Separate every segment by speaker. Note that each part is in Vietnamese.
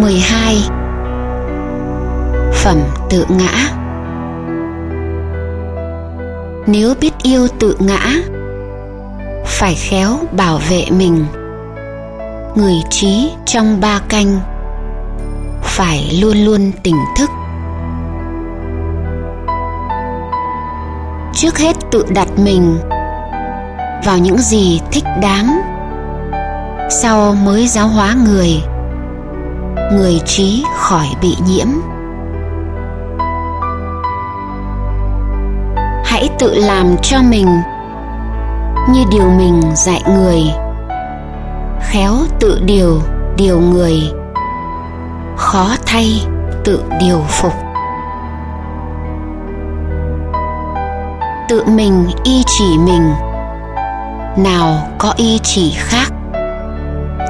Speaker 1: 12 Phẩm tự ngã. Nếu biết yêu tự ngã, Phải khéo bảo vệ mình. Người trí trong ba canh, Phải luôn luôn tỉnh thức. Trước hết tự đặt mình Vào những gì thích đáng, Sau mới giáo hóa người người trí khỏi bị nhiễm. Hãy tự làm cho mình như điều mình dạy người. Khéo tự điều điều người. Khó thay tự điều phục. Tự mình y chỉ mình. Nào có y chỉ khác.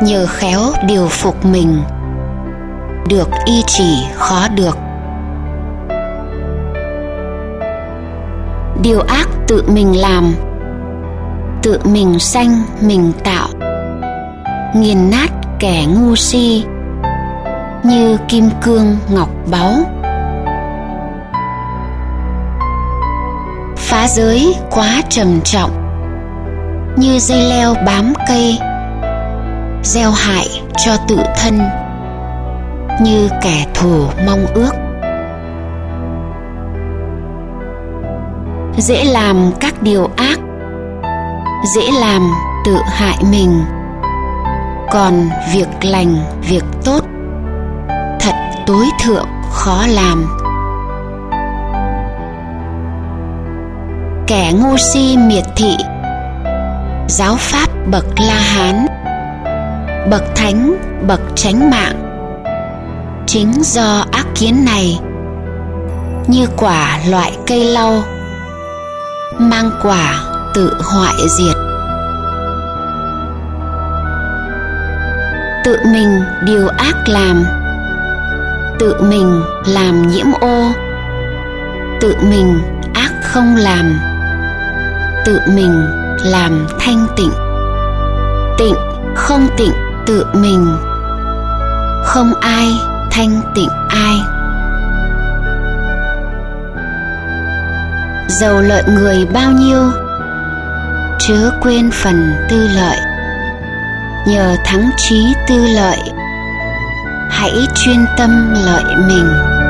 Speaker 1: Nhờ khéo điều phục mình được y chỉ khó được. Điều ác tự mình làm, tự mình sanh, mình tạo. Nghiền nát kẻ ngu si, như kim cương ngọc báu. Phá giới quá trầm trọng, như dây leo bám cây, gieo hại cho tự thân như kẻ thù mong ước. Dễ làm các điều ác, dễ làm tự hại mình. Còn việc lành, việc tốt, thật tối thượng, khó làm. Kẻ ngu si miệt thị, giáo pháp bậc la hán, bậc thánh, bậc tránh mạng chính do ác kiến này, như quả loại cây lau, mang quả tự hoại diệt. Tự mình điều ác làm, tự mình làm nhiễm ô, tự mình ác không làm, tự mình làm thanh tịnh. Tịnh không tịnh, tự mình không ai thanh tịnh ai. Giàu lợi người bao nhiêu, chớ quên phần tư lợi. Nhờ thắng trí tư lợi, hãy chuyên tâm lợi mình.